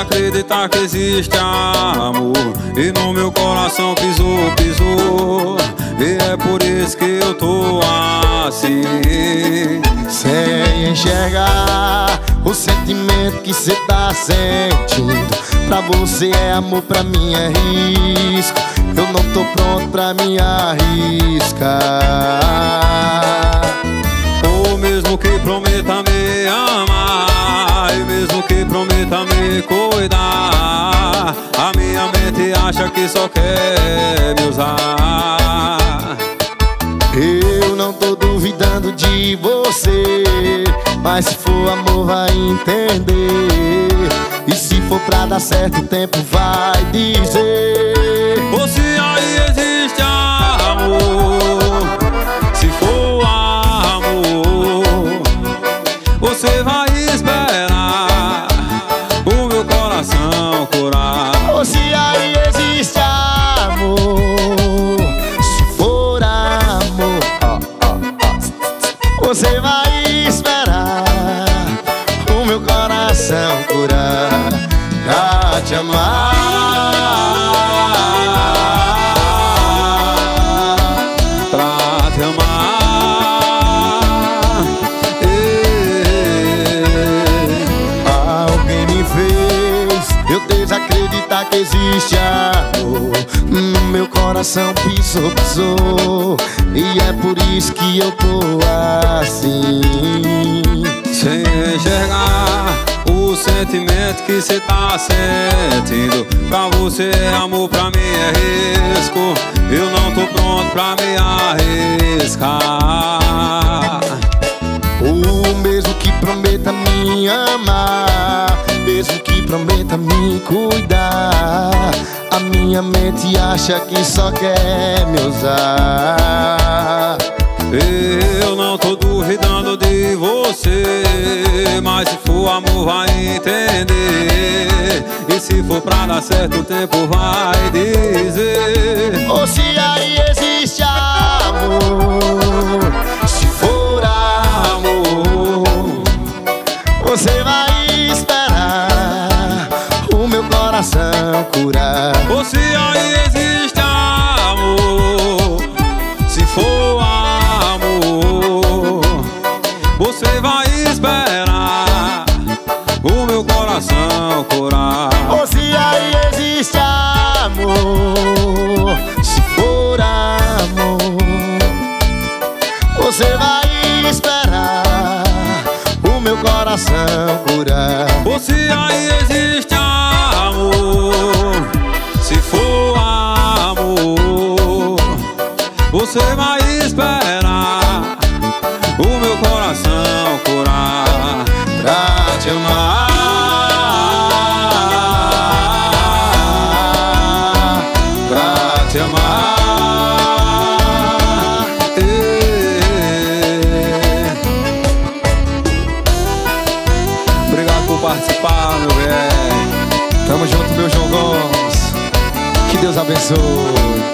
acreditar que existe amor. E no meu coração pisou, pisou. E é por isso que eu tô assim. Sem enxergar o sentimento que cê tá sentindo. Pra você é amor, pra mim é risco. Eu não tô pronto pra me arriscar. Ou mesmo que prometa que só quer me usar. Eu não tô duvidando de você Mas se for amor vai entender. E se for pra dar certo o tempo vai dizer coração curar Pra te amar Pra te amar Ei. Alguém me fez eu desacreditar que existe amor No meu coração pisou, pisou E é por isso que eu tô assim Sem enxergar o sentimento que cê tá sentindo. Pra você é amor, pra mim é risco. Eu não tô pronto pra me arriscar. O mesmo que prometa me amar. Mesmo que prometa me cuidar. A minha mente acha que só quer me usar se for amor vai entender. E se for pra dar certo o tempo vai dizer coração curar Ou se aí existe amor Se for amor Você vai esperar O meu coração curar. Ou se aí existe amor Se for amor Você vai esperar O meu coração curar. Pra te amar Jesus.